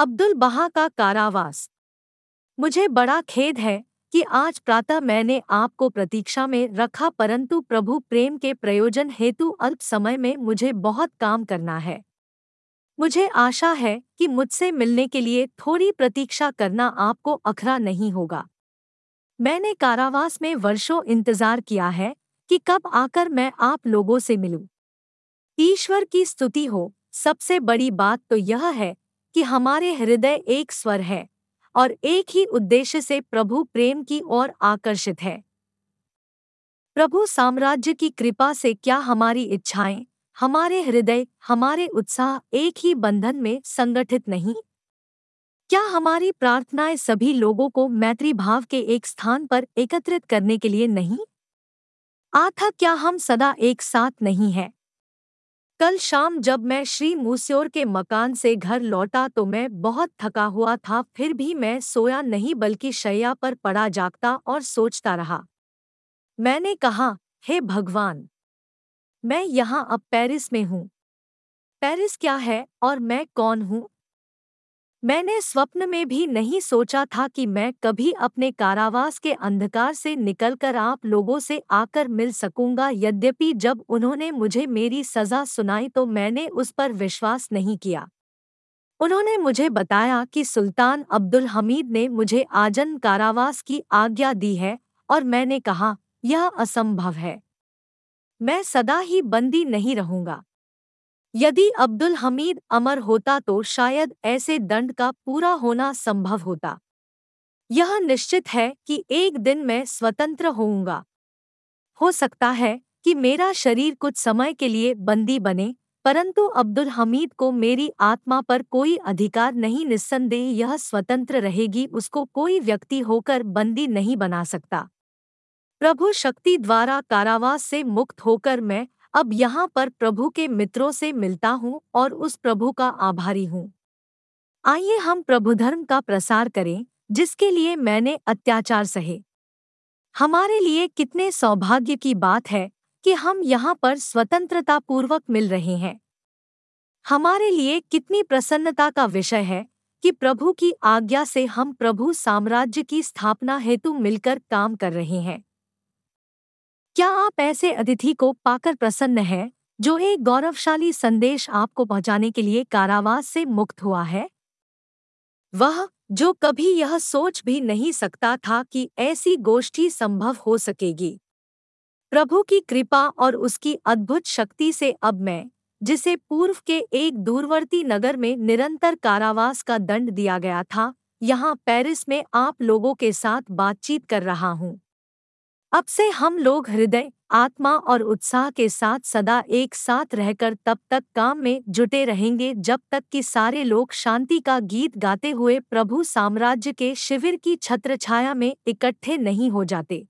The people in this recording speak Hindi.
अब्दुल बहा का कारावास। मुझे बड़ा खेद है कि आज प्रातः मैंने आपको प्रतीक्षा में रखा परंतु प्रभु प्रेम के प्रयोजन हेतु अल्प समय में मुझे बहुत काम करना है। मुझे आशा है कि मुझसे मिलने के लिए थोड़ी प्रतीक्षा करना आपको अखरा नहीं होगा। मैंने कारावास में वर्षों इंतज़ार किया है कि कब आकर मैं आप लोगों से मिलूं। ईश्वर की स्तुति हो, सबसे बड़ी बात तो यह है कि हमारे हृदय एक स्वर है और एक ही उद्देश्य से प्रभु प्रेम की ओर आकर्षित है। प्रभु साम्राज्य की कृपा से क्या हमारी इच्छाएँ, हमारे हृदय, हमारे उत्साह एक ही बंधन में संगठित नहीं? क्या हमारी प्रार्थनाएँ सभी लोगों को मैत्री भाव के एक स्थान पर एकत्रित करने के लिए नहीं? आथा क्या हम सदा एक साथ नहीं हैं? कल शाम जब मैं श्री मूस्योर के मकान से घर लौटा तो मैं बहुत थका हुआ था, फिर भी मैं सोया नहीं बल्कि शैया पर पड़ा जागता और सोचता रहा। मैंने कहा, हे भगवान, मैं यहाँ अब पेरिस में हूँ। पेरिस क्या है और मैं कौन हूँ? मैंने स्वप्न में भी नहीं सोचा था कि मैं कभी अपने कारावास के अंधकार से निकलकर आप लोगों से आकर मिल सकूँगा। यद्यपि जब उन्होंने मुझे मेरी सजा सुनाई तो मैंने उस पर विश्वास नहीं किया। उन्होंने मुझे बताया कि सुल्तान अब्दुल हमीद ने मुझे आजन कारावास की आज्ञा दी है और मैंने कहा, यह असंभव है। मैं सदा ही बंदी नहीं रहूँगा। यदि अब्दुल हमीद अमर होता तो शायद ऐसे दंड का पूरा होना संभव होता। यह निश्चित है कि एक दिन मैं स्वतंत्र होऊँगा। हो सकता है कि मेरा शरीर कुछ समय के लिए बंदी बने, परंतु अब्दुल हमीद को मेरी आत्मा पर कोई अधिकार नहीं, निस्संदेह यह स्वतंत्र रहेगी, उसको कोई व्यक्ति होकर बंदी नहीं बना सकता। प्रभु शक्ति द्वारा कारावास से मुक्त होकर मैं अब यहाँ पर प्रभु के मित्रों से मिलता हूँ और उस प्रभु का आभारी हूँ। आइए हम प्रभु धर्म का प्रसार करें, जिसके लिए मैंने अत्याचार सहे। हमारे लिए कितने सौभाग्य की बात है कि हम यहाँ पर स्वतंत्रता पूर्वक मिल रहे हैं। हमारे लिए कितनी प्रसन्नता का विषय है कि प्रभु की आज्ञा से हम प्रभु साम्राज्य की स्थापना हेतु मिलकर काम कर रहे हैं। क्या आप ऐसे अतिथि को पाकर प्रसन्न हैं, जो एक गौरवशाली संदेश आपको पहुँचाने के लिए कारावास से मुक्त हुआ है? वह, जो कभी यह सोच भी नहीं सकता था कि ऐसी गोष्ठी संभव हो सकेगी। प्रभु की कृपा और उसकी अद्भुत शक्ति से अब मैं, जिसे पूर्व के एक दूरवर्ती नगर में निरंतर कारावास का दंड दिया गया था, यहाँ पेरिस में आप लोगों के साथ बातचीत कर रहा हूँ। अब से हम लोग हृदय, आत्मा और उत्साह के साथ सदा एक साथ रहकर तब तक काम में जुटे रहेंगे जब तक कि सारे लोग शांति का गीत गाते हुए प्रभु साम्राज्य के शिविर की छत्रछाया में इकट्ठे नहीं हो जाते।